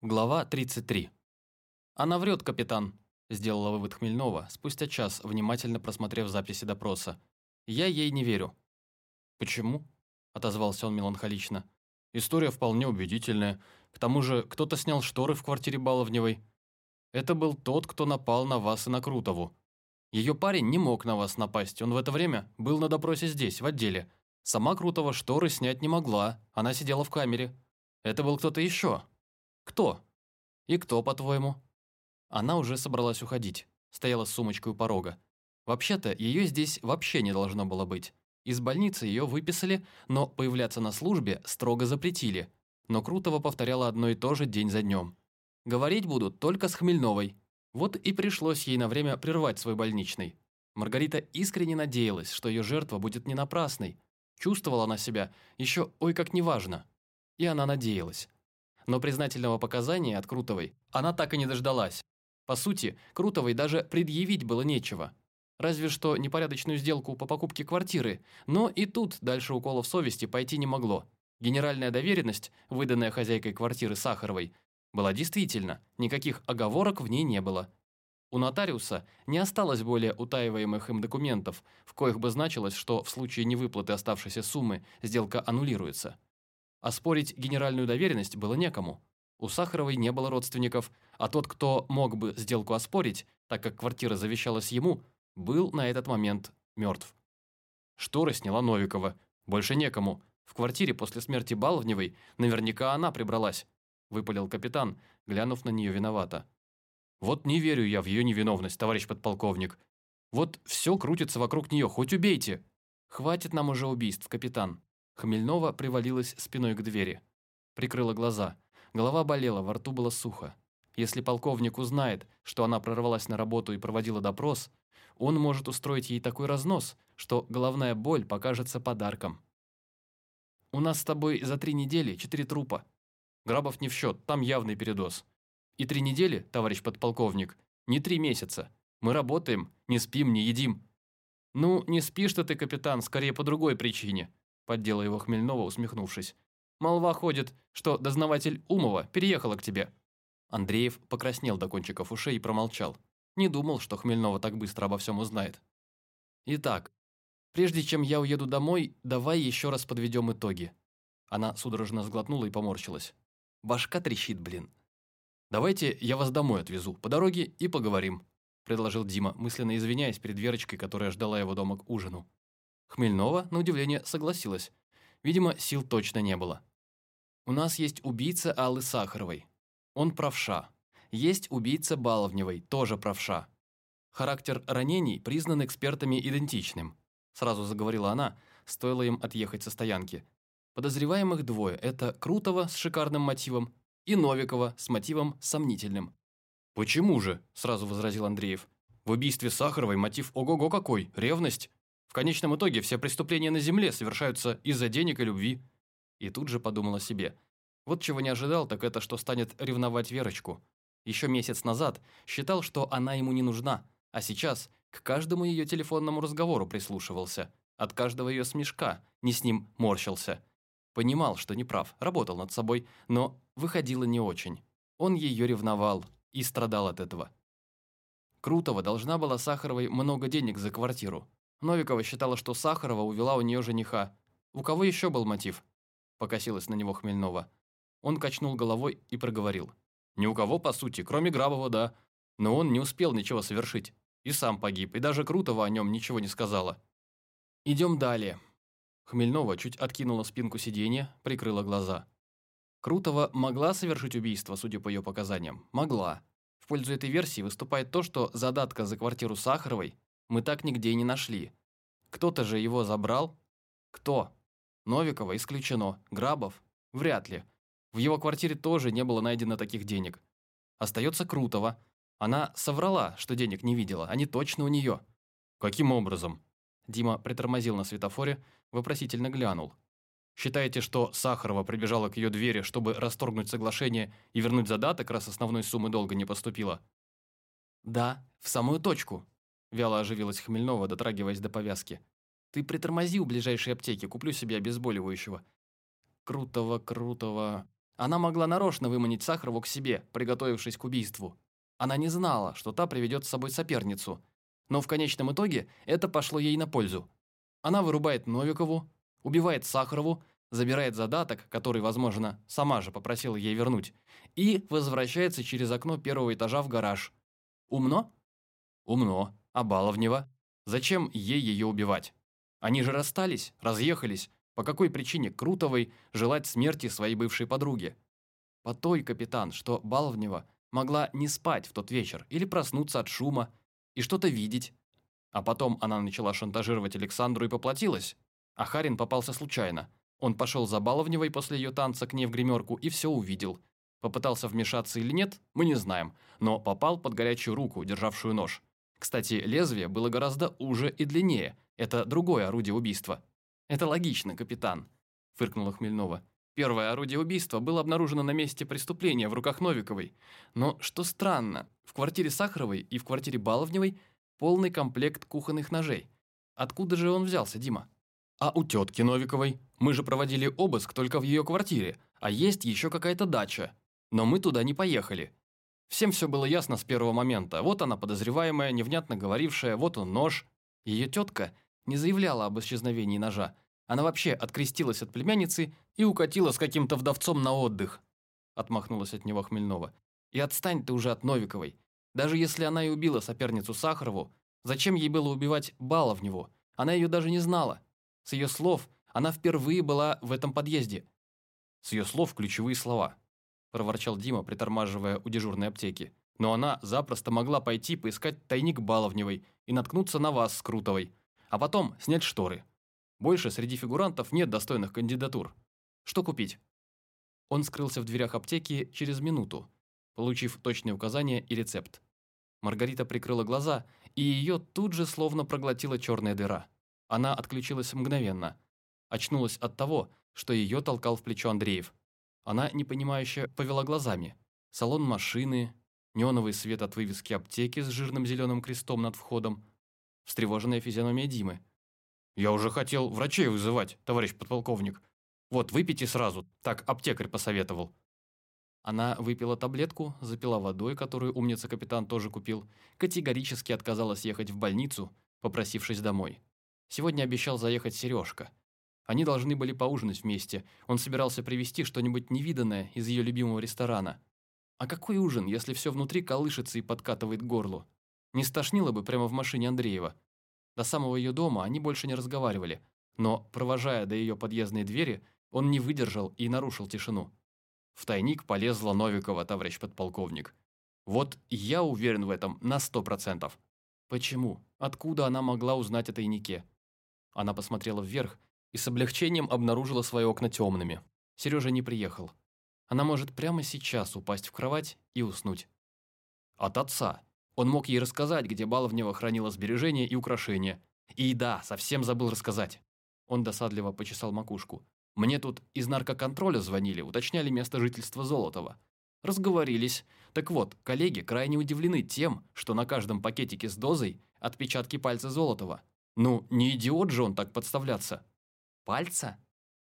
Глава 33. «Она врет, капитан», – сделала вывод Хмельнова, спустя час, внимательно просмотрев записи допроса. «Я ей не верю». «Почему?» – отозвался он меланхолично. «История вполне убедительная. К тому же кто-то снял шторы в квартире Баловневой. Это был тот, кто напал на вас и на Крутову. Ее парень не мог на вас напасть, он в это время был на допросе здесь, в отделе. Сама Крутова шторы снять не могла, она сидела в камере. Это был кто-то еще, «Кто?» «И кто, по-твоему?» Она уже собралась уходить, стояла с сумочкой у порога. Вообще-то, ее здесь вообще не должно было быть. Из больницы ее выписали, но появляться на службе строго запретили. Но Крутова повторяла одно и то же день за днем. Говорить будут только с Хмельновой. Вот и пришлось ей на время прервать свой больничный. Маргарита искренне надеялась, что ее жертва будет не напрасной. Чувствовала она себя еще ой как неважно. И она надеялась но признательного показания от Крутовой она так и не дождалась. По сути, Крутовой даже предъявить было нечего. Разве что непорядочную сделку по покупке квартиры, но и тут дальше уколов совести пойти не могло. Генеральная доверенность, выданная хозяйкой квартиры Сахаровой, была действительно, никаких оговорок в ней не было. У нотариуса не осталось более утаиваемых им документов, в коих бы значилось, что в случае невыплаты оставшейся суммы сделка аннулируется. Оспорить генеральную доверенность было некому. У Сахаровой не было родственников, а тот, кто мог бы сделку оспорить, так как квартира завещалась ему, был на этот момент мертв. Шторы сняла Новикова. Больше некому. В квартире после смерти Баловневой наверняка она прибралась, выпалил капитан, глянув на нее виновато. Вот не верю я в ее невиновность, товарищ подполковник. Вот все крутится вокруг нее, хоть убейте. Хватит нам уже убийств, капитан, Хмельнова привалилась спиной к двери. Прикрыла глаза. Голова болела, во рту было сухо. Если полковник узнает, что она прорвалась на работу и проводила допрос, он может устроить ей такой разнос, что головная боль покажется подарком. «У нас с тобой за три недели четыре трупа. Грабов не в счет, там явный передоз. И три недели, товарищ подполковник, не три месяца. Мы работаем, не спим, не едим». «Ну, не спишь-то ты, капитан, скорее по другой причине», поддела его Хмельнова, усмехнувшись. «Молва ходит, что дознаватель Умова переехала к тебе». Андреев покраснел до кончиков ушей и промолчал. Не думал, что Хмельнова так быстро обо всем узнает. «Итак, прежде чем я уеду домой, давай еще раз подведем итоги». Она судорожно сглотнула и поморщилась. «Башка трещит, блин». «Давайте я вас домой отвезу, по дороге и поговорим», предложил Дима, мысленно извиняясь перед Верочкой, которая ждала его дома к ужину. Хмельнова, на удивление, согласилась. Видимо, сил точно не было. «У нас есть убийца Аллы Сахаровой. Он правша. Есть убийца Баловневой, тоже правша. Характер ранений признан экспертами идентичным», сразу заговорила она, стоило им отъехать со стоянки. Подозреваемых двое – это Крутого с шикарным мотивом и Новикова с мотивом сомнительным. «Почему же?» – сразу возразил Андреев. «В убийстве Сахаровой мотив ого-го какой, ревность. В конечном итоге все преступления на земле совершаются из-за денег и любви. И тут же подумал о себе. Вот чего не ожидал, так это, что станет ревновать Верочку. Еще месяц назад считал, что она ему не нужна, а сейчас к каждому ее телефонному разговору прислушивался. От каждого ее смешка не с ним морщился. Понимал, что не прав, работал над собой, но выходило не очень. Он ее ревновал и страдал от этого. Крутого должна была Сахаровой много денег за квартиру, Новикова считала, что Сахарова увела у нее жениха. У кого еще был мотив? Покосилась на него Хмельнова. Он качнул головой и проговорил. Ни у кого, по сути, кроме Грабова, да. Но он не успел ничего совершить. И сам погиб, и даже Крутова о нем ничего не сказала. Идем далее. Хмельнова чуть откинула спинку сиденья, прикрыла глаза. Крутова могла совершить убийство, судя по ее показаниям? Могла. В пользу этой версии выступает то, что задатка за квартиру Сахаровой мы так нигде и не нашли. Кто-то же его забрал? Кто? Новикова исключено. Грабов? Вряд ли. В его квартире тоже не было найдено таких денег. Остается Крутова. Она соврала, что денег не видела. Они точно у нее. Каким образом? Дима притормозил на светофоре, вопросительно глянул. Считаете, что Сахарова прибежала к ее двери, чтобы расторгнуть соглашение и вернуть задаток, раз основной суммы долга не поступило? Да, в самую точку, Вяло оживилась Хмельнова, дотрагиваясь до повязки. «Ты притормози у ближайшей аптеки, куплю себе обезболивающего». «Крутого, крутого...» Она могла нарочно выманить Сахарову к себе, приготовившись к убийству. Она не знала, что та приведет с собой соперницу. Но в конечном итоге это пошло ей на пользу. Она вырубает Новикову, убивает Сахарову, забирает задаток, который, возможно, сама же попросила ей вернуть, и возвращается через окно первого этажа в гараж. Умно? Умно. А Баловнева? Зачем ей ее убивать? Они же расстались, разъехались. По какой причине Крутовой желать смерти своей бывшей подруге? По той, капитан, что Баловнева могла не спать в тот вечер или проснуться от шума и что-то видеть. А потом она начала шантажировать Александру и поплатилась. А Харин попался случайно. Он пошел за Баловневой после ее танца к ней в гримерку и все увидел. Попытался вмешаться или нет, мы не знаем, но попал под горячую руку, державшую нож. Кстати, лезвие было гораздо уже и длиннее. Это другое орудие убийства. «Это логично, капитан», – фыркнула Хмельнова. Первое орудие убийства было обнаружено на месте преступления в руках Новиковой. Но, что странно, в квартире Сахаровой и в квартире Баловневой полный комплект кухонных ножей. Откуда же он взялся, Дима? А у тетки Новиковой? Мы же проводили обыск только в ее квартире, а есть еще какая-то дача. Но мы туда не поехали. Всем все было ясно с первого момента. Вот она подозреваемая, невнятно говорившая, вот он нож. Ее тетка не заявляла об исчезновении ножа, она вообще открестилась от племянницы и укатила с каким-то вдовцом на отдых. Отмахнулась от него Хмельнова. И отстань ты уже от Новиковой. Даже если она и убила соперницу Сахарову, зачем ей было убивать в него? Она ее даже не знала. С ее слов, она впервые была в этом подъезде. С ее слов ключевые слова. Проворчал Дима, притормаживая у дежурной аптеки. Но она запросто могла пойти поискать тайник Баловневой и наткнуться на вас с Крутовой. А потом снять шторы. Больше среди фигурантов нет достойных кандидатур. Что купить? Он скрылся в дверях аптеки через минуту, получив точные указания и рецепт. Маргарита прикрыла глаза, и ее тут же словно проглотила черная дыра. Она отключилась мгновенно. Очнулась от того, что ее толкал в плечо Андреев. Она, непонимающе, повела глазами. Салон машины, неоновый свет от вывески аптеки с жирным зеленым крестом над входом, встревоженная физиономия Димы. «Я уже хотел врачей вызывать, товарищ подполковник. Вот, выпейте сразу, так аптекарь посоветовал». Она выпила таблетку, запила водой, которую умница-капитан тоже купил, категорически отказалась ехать в больницу, попросившись домой. Сегодня обещал заехать Сережка. Они должны были поужинать вместе. Он собирался привезти что-нибудь невиданное из ее любимого ресторана. А какой ужин, если все внутри колышется и подкатывает к горлу? Не стошнило бы прямо в машине Андреева. До самого ее дома они больше не разговаривали, но, провожая до ее подъездной двери, он не выдержал и нарушил тишину. В тайник полезла Новикова, товарищ подполковник. Вот я уверен в этом на сто процентов. Почему? Откуда она могла узнать о тайнике? Она посмотрела вверх и с облегчением обнаружила свои окна темными. Сережа не приехал. Она может прямо сейчас упасть в кровать и уснуть. От отца. Он мог ей рассказать, где Баловнева хранила сбережения и украшения. И да, совсем забыл рассказать. Он досадливо почесал макушку. Мне тут из наркоконтроля звонили, уточняли место жительства Золотова. Разговорились. Так вот, коллеги крайне удивлены тем, что на каждом пакетике с дозой отпечатки пальца Золотова. Ну, не идиот же он так подставляться. Пальца?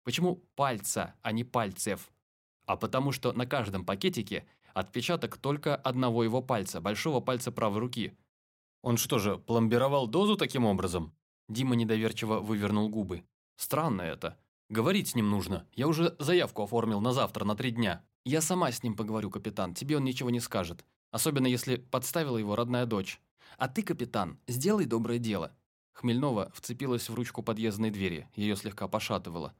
Почему пальца, а не пальцев? А потому что на каждом пакетике Отпечаток только одного его пальца, большого пальца правой руки. Он что же, пломбировал дозу таким образом? Дима недоверчиво вывернул губы. Странно это. Говорить с ним нужно. Я уже заявку оформил на завтра, на три дня. Я сама с ним поговорю, капитан. Тебе он ничего не скажет. Особенно если подставила его родная дочь. А ты, капитан, сделай доброе дело. Хмельнова вцепилась в ручку подъездной двери. Ее слегка пошатывало.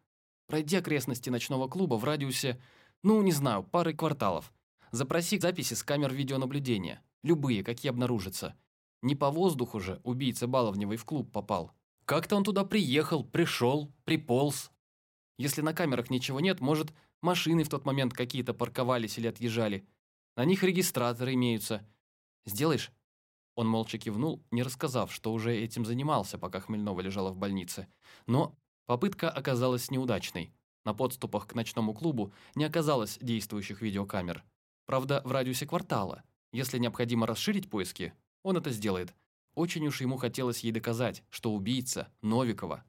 Пройди окрестности ночного клуба в радиусе, ну, не знаю, пары кварталов. Запроси записи с камер видеонаблюдения. Любые, какие обнаружатся. Не по воздуху же убийца Баловневой в клуб попал. Как-то он туда приехал, пришел, приполз. Если на камерах ничего нет, может, машины в тот момент какие-то парковались или отъезжали. На них регистраторы имеются. Сделаешь?» Он молча кивнул, не рассказав, что уже этим занимался, пока Хмельнова лежала в больнице. Но попытка оказалась неудачной. На подступах к ночному клубу не оказалось действующих видеокамер. Правда, в радиусе квартала. Если необходимо расширить поиски, он это сделает. Очень уж ему хотелось ей доказать, что убийца Новикова